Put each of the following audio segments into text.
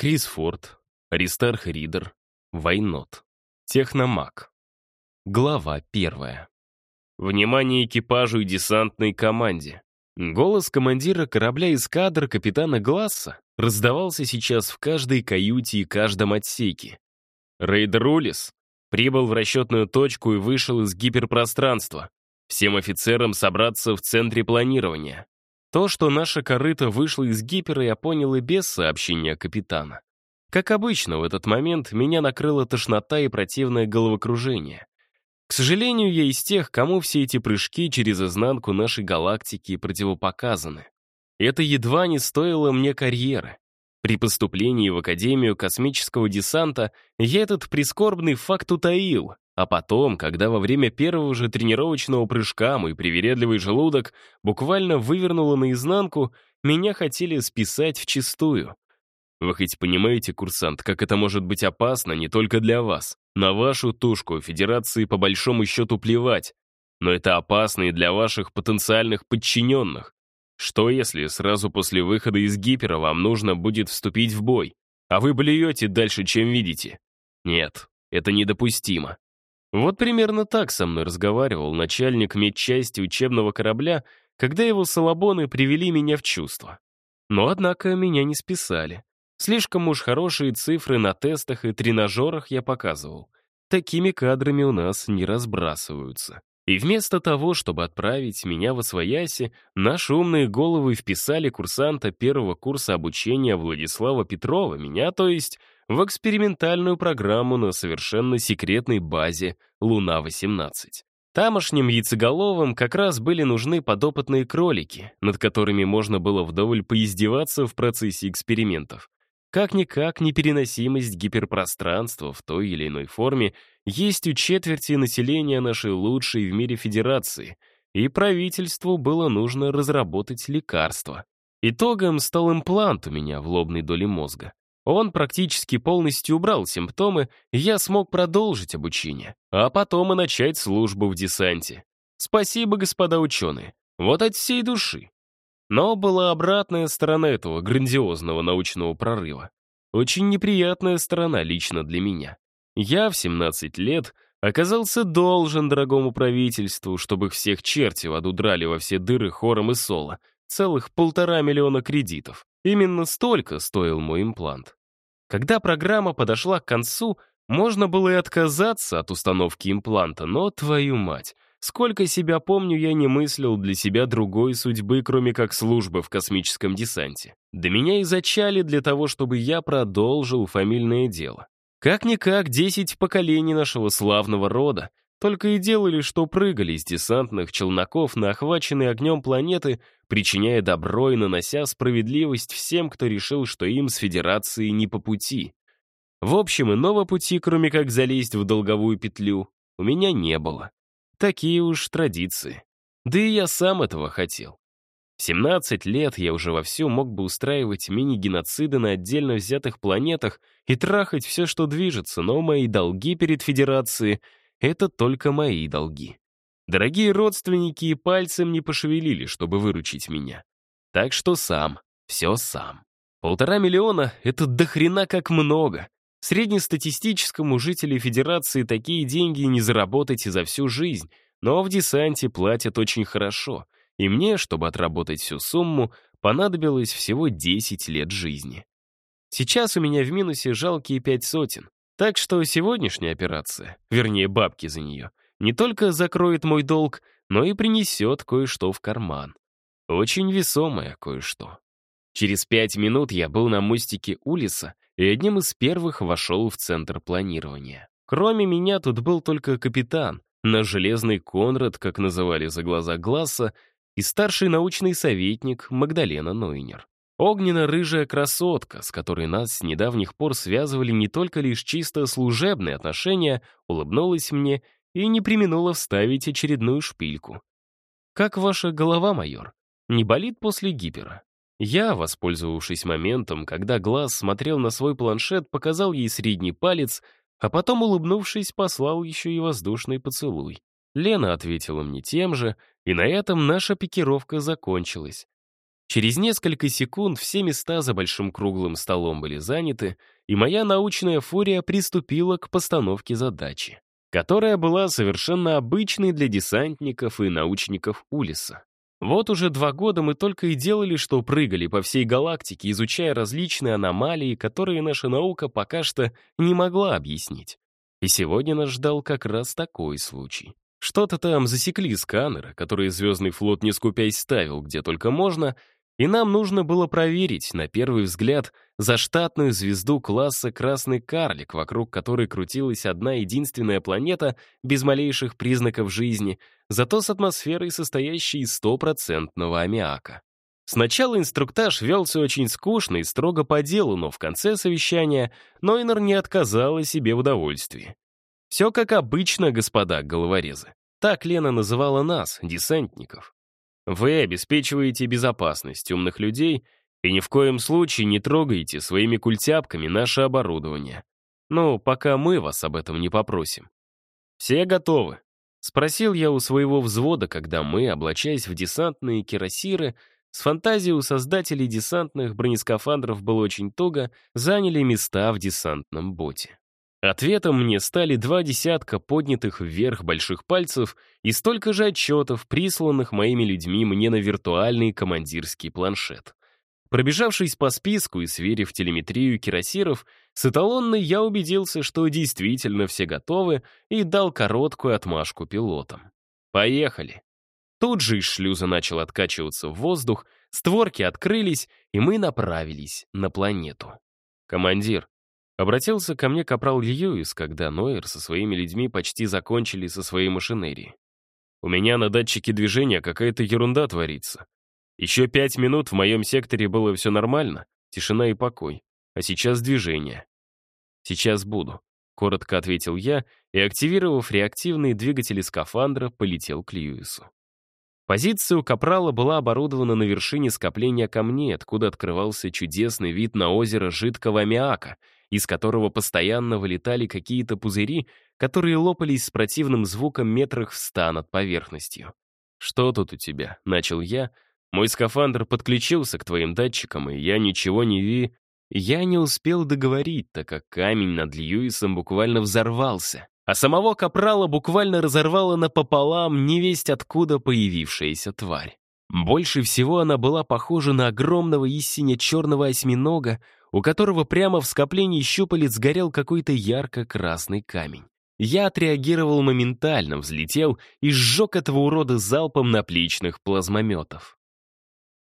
Крис Форд, Аристарх Ридер, Вайнот, Техномаг. Глава первая. Внимание экипажу и десантной команде. Голос командира корабля эскадр капитана Гласса раздавался сейчас в каждой каюте и каждом отсеке. Рейдер Улис прибыл в расчетную точку и вышел из гиперпространства. Всем офицерам собраться в центре планирования. То, что наша корыта вышла из гипера, я понял и без сообщения капитана. Как обычно, в этот момент меня накрыла тошнота и противное головокружение. К сожалению, я из тех, кому все эти прыжки через изнанку нашей галактики противопоказаны. Это едва не стоило мне карьеры. При поступлении в Академию космического десанта я этот прискорбный факт утаил, а потом, когда во время первого же тренировочного прыжка мой привередливый желудок буквально вывернуло наизнанку, меня хотели списать вчистую. Вы хоть понимаете, курсант, как это может быть опасно не только для вас. На вашу тушку Федерации по большому счету плевать. Но это опасно и для ваших потенциальных подчиненных. Что если сразу после выхода из гипера вам нужно будет вступить в бой, а вы блюете дальше, чем видите? Нет, это недопустимо. Вот примерно так со мной разговаривал начальник медчасти учебного корабля, когда его салабоны привели меня в чувство. Но, однако, меня не списали. Слишком уж хорошие цифры на тестах и тренажерах я показывал. Такими кадрами у нас не разбрасываются. И вместо того, чтобы отправить меня в Освояси, наши умные головы вписали курсанта первого курса обучения Владислава Петрова, меня, то есть, в экспериментальную программу на совершенно секретной базе «Луна-18». Тамошним яйцеголовым как раз были нужны подопытные кролики, над которыми можно было вдоволь поиздеваться в процессе экспериментов. Как-никак непереносимость гиперпространства в той или иной форме есть у четверти населения нашей лучшей в мире федерации, и правительству было нужно разработать лекарство. Итогом стал имплант у меня в лобной доле мозга. Он практически полностью убрал симптомы, и я смог продолжить обучение, а потом и начать службу в десанте. Спасибо, господа ученые. Вот от всей души. Но была обратная сторона этого грандиозного научного прорыва. Очень неприятная сторона лично для меня. Я в 17 лет оказался должен дорогому правительству, чтобы всех черти в аду драли во все дыры хором и соло, целых полтора миллиона кредитов. Именно столько стоил мой имплант. Когда программа подошла к концу, можно было и отказаться от установки импланта, но, твою мать, сколько себя помню, я не мыслил для себя другой судьбы, кроме как службы в космическом десанте. Да меня и для того, чтобы я продолжил фамильное дело. Как-никак, десять поколений нашего славного рода только и делали, что прыгали из десантных челноков на охваченные огнем планеты, причиняя добро и нанося справедливость всем, кто решил, что им с Федерацией не по пути. В общем, иного пути, кроме как залезть в долговую петлю, у меня не было. Такие уж традиции. Да и я сам этого хотел. В 17 лет я уже вовсю мог бы устраивать мини-геноциды на отдельно взятых планетах и трахать все, что движется, но мои долги перед Федерацией это только мои долги. Дорогие родственники и пальцем не пошевелили, чтобы выручить меня. Так что сам, все сам. Полтора миллиона — это дохрена как много. Среднестатистическому жителю Федерации такие деньги не заработать и за всю жизнь, но в десанте платят очень хорошо, и мне, чтобы отработать всю сумму, понадобилось всего 10 лет жизни. Сейчас у меня в минусе жалкие пять сотен, так что сегодняшняя операция, вернее бабки за нее, не только закроет мой долг, но и принесет кое-что в карман. Очень весомое кое-что. Через пять минут я был на мостике Улиса и одним из первых вошел в центр планирования. Кроме меня тут был только капитан, наш железный Конрад, как называли за глаза Гласса, и старший научный советник Магдалена Нойнер. Огненно-рыжая красотка, с которой нас с недавних пор связывали не только лишь чисто служебные отношения, улыбнулась мне и не применула вставить очередную шпильку. «Как ваша голова, майор? Не болит после гипера?» Я, воспользовавшись моментом, когда глаз смотрел на свой планшет, показал ей средний палец, а потом, улыбнувшись, послал еще и воздушный поцелуй. Лена ответила мне тем же, и на этом наша пикировка закончилась. Через несколько секунд все места за большим круглым столом были заняты, и моя научная фурия приступила к постановке задачи, которая была совершенно обычной для десантников и научников Улиса. Вот уже два года мы только и делали, что прыгали по всей галактике, изучая различные аномалии, которые наша наука пока что не могла объяснить. И сегодня нас ждал как раз такой случай. Что-то там засекли сканеры, которые Звездный флот не скупясь ставил где только можно, и нам нужно было проверить, на первый взгляд, заштатную звезду класса «Красный карлик», вокруг которой крутилась одна единственная планета без малейших признаков жизни, зато с атмосферой, состоящей из стопроцентного аммиака. Сначала инструктаж велся очень скучно и строго по делу, но в конце совещания Нойнер не отказала себе в удовольствии. Все как обычно, господа головорезы. Так Лена называла нас, десантников. Вы обеспечиваете безопасность умных людей и ни в коем случае не трогаете своими культяпками наше оборудование. Ну, пока мы вас об этом не попросим. Все готовы? Спросил я у своего взвода, когда мы, облачаясь в десантные кирасиры, с фантазией у создателей десантных бронескафандров было очень туго, заняли места в десантном боте. Ответом мне стали два десятка поднятых вверх больших пальцев и столько же отчетов, присланных моими людьми мне на виртуальный командирский планшет. Пробежавшись по списку и сверив телеметрию кирасиров, с эталонной я убедился, что действительно все готовы, и дал короткую отмашку пилотам. «Поехали!» Тут же из шлюза начал откачиваться в воздух, створки открылись, и мы направились на планету. «Командир, Обратился ко мне капрал Льюис, когда Нойер со своими людьми почти закончили со своей машинерией. «У меня на датчике движения какая-то ерунда творится. Еще пять минут в моем секторе было все нормально, тишина и покой. А сейчас движение. Сейчас буду», — коротко ответил я и, активировав реактивные двигатели скафандра, полетел к Льюису. Позиция у Капрала была оборудована на вершине скопления камней, откуда открывался чудесный вид на озеро жидкого аммиака — из которого постоянно вылетали какие-то пузыри, которые лопались с противным звуком метрах в ста над поверхностью. «Что тут у тебя?» — начал я. «Мой скафандр подключился к твоим датчикам, и я ничего не ви...» Я не успел договорить, так как камень над Льюисом буквально взорвался, а самого капрала буквально разорвало напополам невесть откуда появившаяся тварь. Больше всего она была похожа на огромного истине черного осьминога, у которого прямо в скоплении щупалец горел какой-то ярко-красный камень. Я отреагировал моментально, взлетел и сжег этого урода залпом наплечных плазмометов.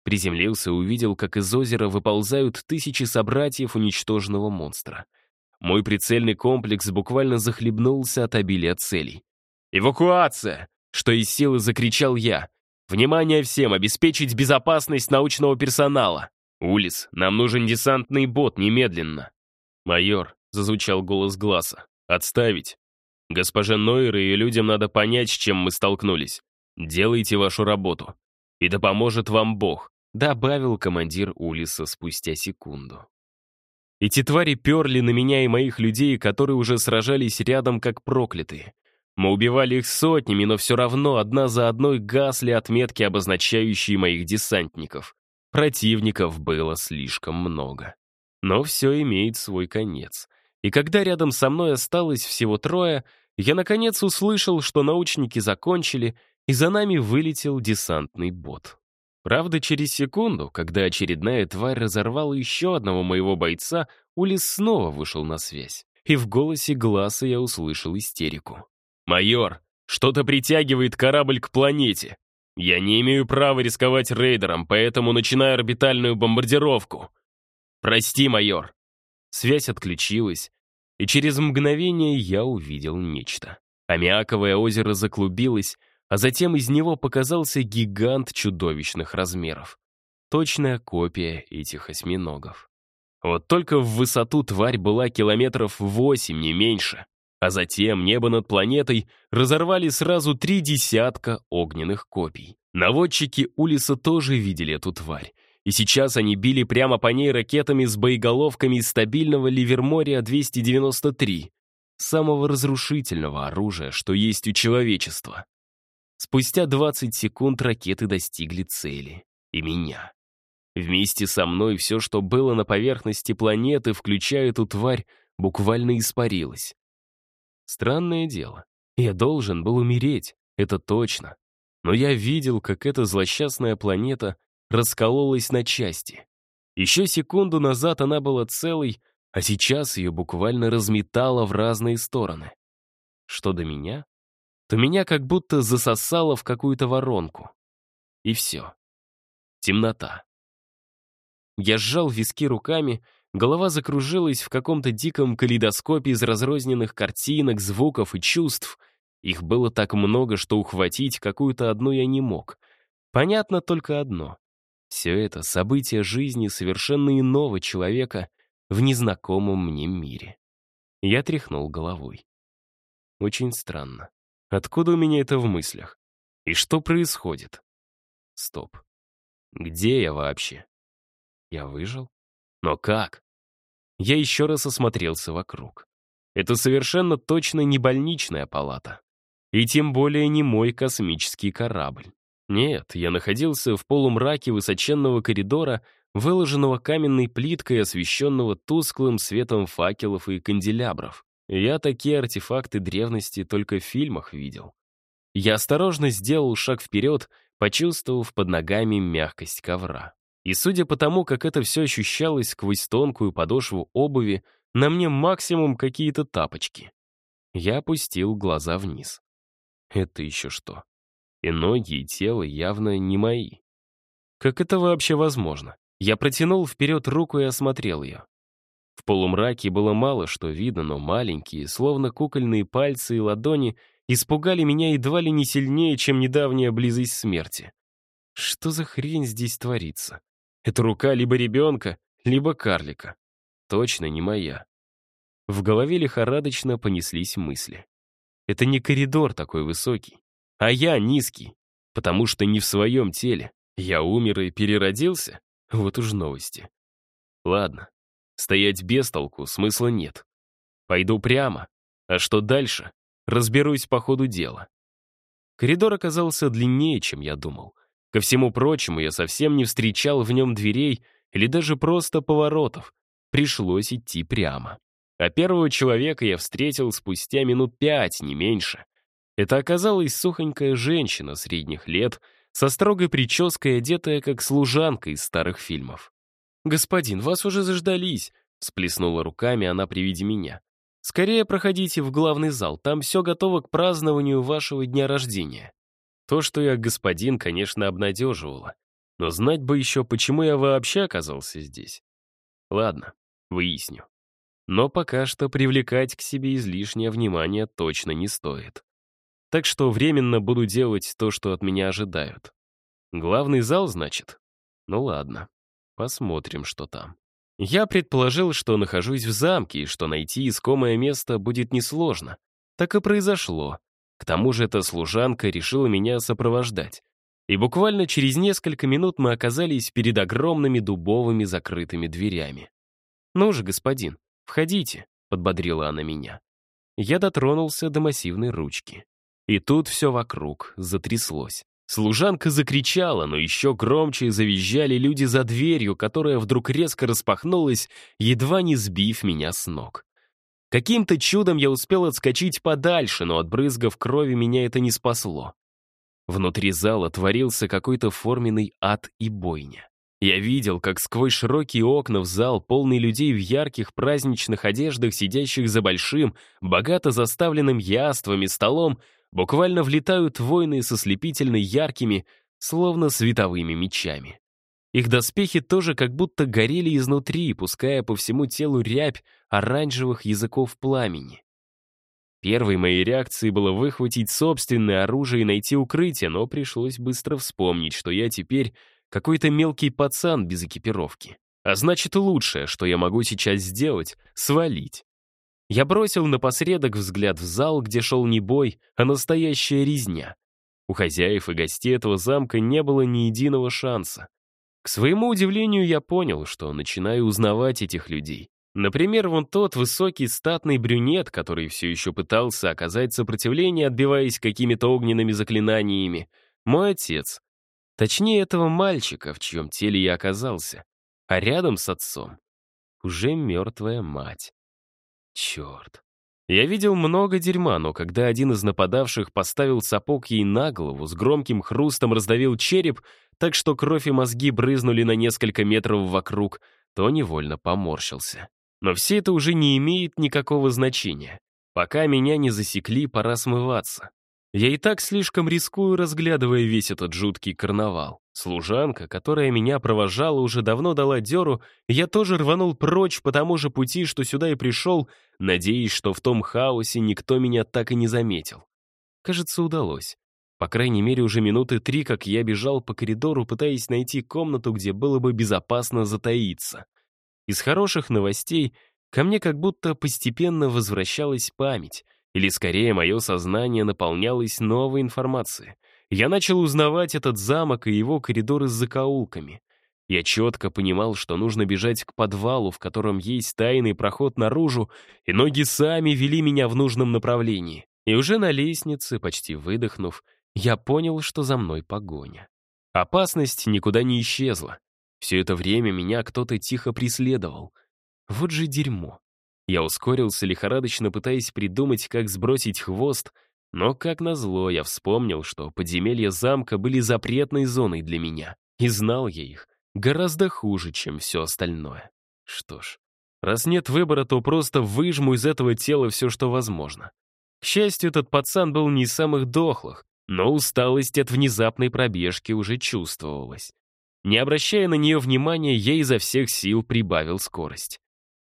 Приземлился и увидел, как из озера выползают тысячи собратьев уничтоженного монстра. Мой прицельный комплекс буквально захлебнулся от обилия целей. «Эвакуация!» — что из силы закричал я. «Внимание всем! Обеспечить безопасность научного персонала!» «Улис, нам нужен десантный бот немедленно!» «Майор», — зазвучал голос Глаза, — «отставить. Госпоже Нойер и ее людям надо понять, с чем мы столкнулись. Делайте вашу работу. И да поможет вам Бог», — добавил командир Улиса спустя секунду. Эти твари перли на меня и моих людей, которые уже сражались рядом как проклятые. Мы убивали их сотнями, но все равно одна за одной гасли отметки, обозначающие моих десантников. Противников было слишком много. Но все имеет свой конец. И когда рядом со мной осталось всего трое, я наконец услышал, что научники закончили, и за нами вылетел десантный бот. Правда, через секунду, когда очередная тварь разорвала еще одного моего бойца, Улис снова вышел на связь. И в голосе Глаза я услышал истерику. «Майор, что-то притягивает корабль к планете. Я не имею права рисковать рейдером, поэтому начинаю орбитальную бомбардировку. Прости, майор. Связь отключилась, и через мгновение я увидел нечто. Аммиаковое озеро заклубилось, а затем из него показался гигант чудовищных размеров. Точная копия этих осьминогов. Вот только в высоту тварь была километров восемь, не меньше. А затем небо над планетой разорвали сразу три десятка огненных копий. Наводчики Улиса тоже видели эту тварь. И сейчас они били прямо по ней ракетами с боеголовками из стабильного Ливермория-293, самого разрушительного оружия, что есть у человечества. Спустя 20 секунд ракеты достигли цели. И меня. Вместе со мной все, что было на поверхности планеты, включая эту тварь, буквально испарилось. Странное дело. Я должен был умереть, это точно. Но я видел, как эта злосчастная планета раскололась на части. Еще секунду назад она была целой, а сейчас ее буквально разметало в разные стороны. Что до меня, то меня как будто засосало в какую-то воронку. И все. Темнота. Я сжал виски руками, голова закружилась в каком-то диком калейдоскопе из разрозненных картинок, звуков и чувств. Их было так много, что ухватить какую-то одну я не мог. Понятно только одно. Все это — события жизни совершенно иного человека в незнакомом мне мире. Я тряхнул головой. Очень странно. Откуда у меня это в мыслях? И что происходит? Стоп. Где я вообще? Я выжил? Но как? Я еще раз осмотрелся вокруг. Это совершенно точно не больничная палата. И тем более не мой космический корабль. Нет, я находился в полумраке высоченного коридора, выложенного каменной плиткой, освещенного тусклым светом факелов и канделябров. Я такие артефакты древности только в фильмах видел. Я осторожно сделал шаг вперед, почувствовав под ногами мягкость ковра. И судя по тому, как это все ощущалось сквозь тонкую подошву обуви, на мне максимум какие-то тапочки. Я опустил глаза вниз. Это еще что? И ноги, и тело явно не мои. Как это вообще возможно? Я протянул вперед руку и осмотрел ее. В полумраке было мало что видно, но маленькие, словно кукольные пальцы и ладони, испугали меня едва ли не сильнее, чем недавняя близость смерти. Что за хрень здесь творится? Это рука либо ребенка, либо карлика. Точно не моя. В голове лихорадочно понеслись мысли. Это не коридор такой высокий, а я низкий, потому что не в своем теле. Я умер и переродился? Вот уж новости. Ладно, стоять без толку смысла нет. Пойду прямо, а что дальше, разберусь по ходу дела. Коридор оказался длиннее, чем я думал. Ко всему прочему, я совсем не встречал в нем дверей или даже просто поворотов. Пришлось идти прямо. А первого человека я встретил спустя минут пять, не меньше. Это оказалась сухонькая женщина средних лет, со строгой прической, одетая как служанка из старых фильмов. «Господин, вас уже заждались», — сплеснула руками она при виде меня. «Скорее проходите в главный зал, там все готово к празднованию вашего дня рождения». То, что я господин, конечно, обнадеживало. Но знать бы еще, почему я вообще оказался здесь. Ладно, выясню. Но пока что привлекать к себе излишнее внимание точно не стоит. Так что временно буду делать то, что от меня ожидают. Главный зал, значит? Ну ладно, посмотрим, что там. Я предположил, что нахожусь в замке, и что найти искомое место будет несложно. Так и произошло. К тому же эта служанка решила меня сопровождать. И буквально через несколько минут мы оказались перед огромными дубовыми закрытыми дверями. «Ну же, господин, входите», — подбодрила она меня. Я дотронулся до массивной ручки. И тут все вокруг затряслось. Служанка закричала, но еще громче завизжали люди за дверью, которая вдруг резко распахнулась, едва не сбив меня с ног. Каким-то чудом я успел отскочить подальше, но от брызгов крови меня это не спасло. Внутри зала творился какой-то форменный ад и бойня. Я видел, как сквозь широкие окна в зал, полный людей в ярких праздничных одеждах, сидящих за большим, богато заставленным яствами столом, буквально влетают воины со слепительно яркими, словно световыми мечами. Их доспехи тоже как будто горели изнутри, пуская по всему телу рябь оранжевых языков пламени. Первой моей реакцией было выхватить собственное оружие и найти укрытие, но пришлось быстро вспомнить, что я теперь какой-то мелкий пацан без экипировки. А значит, лучшее, что я могу сейчас сделать — свалить. Я бросил напоследок взгляд в зал, где шел не бой, а настоящая резня. У хозяев и гостей этого замка не было ни единого шанса. К своему удивлению, я понял, что начинаю узнавать этих людей. Например, вон тот высокий статный брюнет, который все еще пытался оказать сопротивление, отбиваясь какими-то огненными заклинаниями. Мой отец. Точнее, этого мальчика, в чьем теле я оказался. А рядом с отцом уже мертвая мать. Черт. Я видел много дерьма, но когда один из нападавших поставил сапог ей на голову, с громким хрустом раздавил череп, так что кровь и мозги брызнули на несколько метров вокруг, то невольно поморщился. Но все это уже не имеет никакого значения. Пока меня не засекли, пора смываться. Я и так слишком рискую, разглядывая весь этот жуткий карнавал. Служанка, которая меня провожала, уже давно дала дёру, я тоже рванул прочь по тому же пути, что сюда и пришел, надеясь, что в том хаосе никто меня так и не заметил. Кажется, удалось. По крайней мере, уже минуты три, как я бежал по коридору, пытаясь найти комнату, где было бы безопасно затаиться. Из хороших новостей ко мне как будто постепенно возвращалась память, или скорее мое сознание наполнялось новой информацией. Я начал узнавать этот замок и его коридоры с закоулками. Я четко понимал, что нужно бежать к подвалу, в котором есть тайный проход наружу, и ноги сами вели меня в нужном направлении. И уже на лестнице, почти выдохнув, я понял, что за мной погоня. Опасность никуда не исчезла. Все это время меня кто-то тихо преследовал. Вот же дерьмо. Я ускорился, лихорадочно пытаясь придумать, как сбросить хвост, но, как назло, я вспомнил, что подземелья замка были запретной зоной для меня, и знал я их гораздо хуже, чем все остальное. Что ж, раз нет выбора, то просто выжму из этого тела все, что возможно. К счастью, этот пацан был не из самых дохлых, но усталость от внезапной пробежки уже чувствовалась. Не обращая на нее внимания, я изо всех сил прибавил скорость.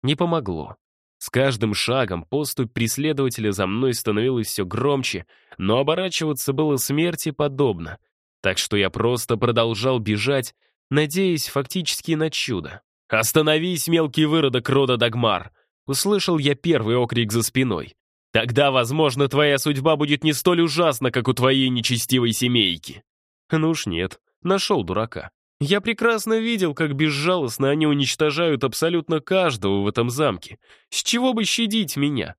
Не помогло. С каждым шагом поступь преследователя за мной становилась все громче, но оборачиваться было смерти подобно. Так что я просто продолжал бежать, надеясь фактически на чудо. «Остановись, мелкий выродок рода Дагмар!» Услышал я первый окрик за спиной. «Тогда, возможно, твоя судьба будет не столь ужасна, как у твоей нечестивой семейки». Ну уж нет, нашел дурака. Я прекрасно видел, как безжалостно они уничтожают абсолютно каждого в этом замке. С чего бы щадить меня?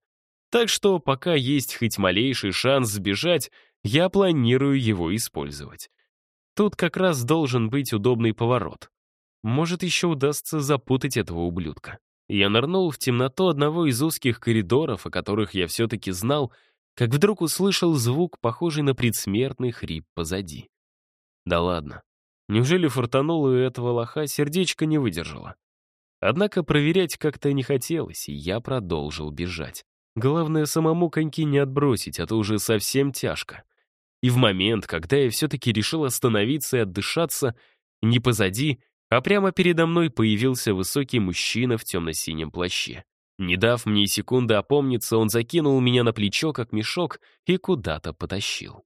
Так что, пока есть хоть малейший шанс сбежать, я планирую его использовать. Тут как раз должен быть удобный поворот. Может, еще удастся запутать этого ублюдка. Я нырнул в темноту одного из узких коридоров, о которых я все-таки знал, как вдруг услышал звук, похожий на предсмертный хрип позади. Да ладно, Неужели фортануло у этого лоха сердечко не выдержало? Однако проверять как-то не хотелось, и я продолжил бежать. Главное, самому коньки не отбросить, а то уже совсем тяжко. И в момент, когда я все-таки решил остановиться и отдышаться, не позади, а прямо передо мной появился высокий мужчина в темно-синем плаще. Не дав мне секунды опомниться, он закинул меня на плечо, как мешок, и куда-то потащил.